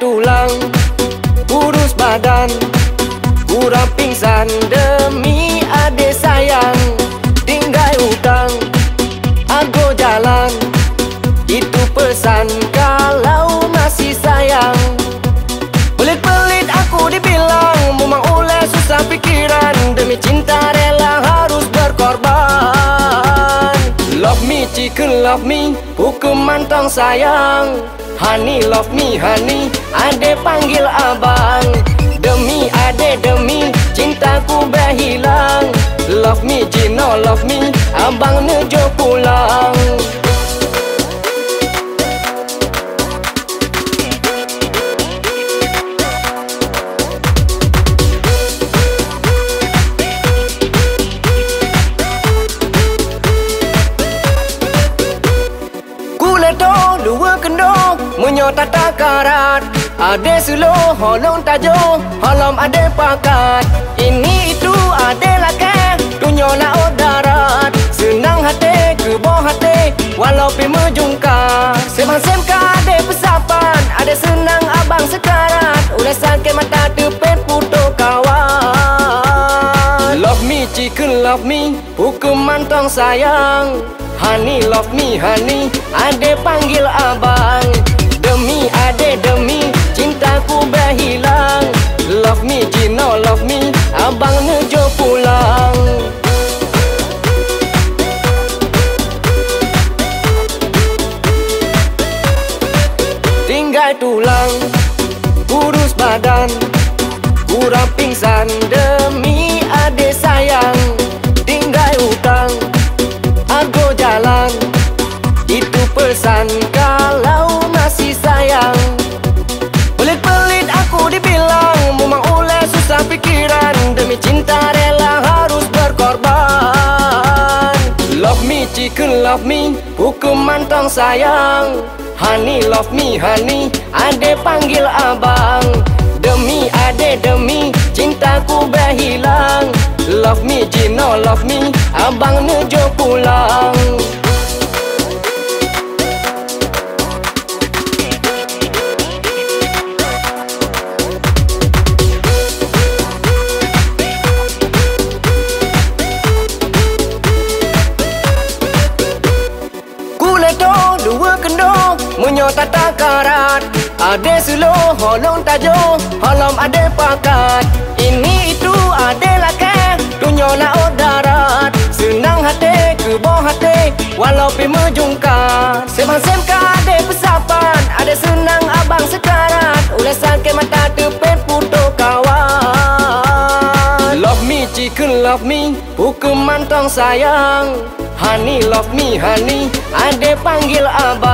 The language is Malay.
Tulang Kurus badan Kurang pingsan Demi Aku jalan. Itu pesan Kalau masih sayang. Pelit-pelit aku dibilang Memang oleh susah pikiran. Demi cinta rela harus berkorban. Love me chicken love me Hukuman tong sayang. Honey love me honey Ade panggil abang. Demi ade demi Dua kendo Menyota takarat Ade selo holong tajo Holom ade pakat. Ini itu ade lake Dunyo laut darat Senang hati ke bawah hati Walau pi mejungka Semang semka ade pesapan Ade senang abang sekarat. Ulai sakit mata tepet me chicken love me? Hukuman tong sayang. Honey love me honey. Ade panggil abang. Demi ade demi. Cintaku berhilang. Love me Gino love me. Abang nejo pulang. Tinggal tulang Kurus badan Kurang pingsan Demi adik sayang. Tinggal hutang Aku jalan. Itu pesan Kalau masih sayang. Pelit-pelit aku dibilang Memang oleh susah pikiran. Demi cinta rela harus berkorban. Love me chicken love me Hukuman tong sayang. Honey love me honey Ade panggil abang Gino love me Abang nejo pulang. Kendo Menyota takarat Ade selo holong tajo Holom ade pakat Walau pi mejungka Semang semka ade pesapan Ade senang abang sekarat Ulai sakit mata tepet puto kawan. Love me chicken love me Hukuman tong sayang. Honey love me honey Ade panggil abang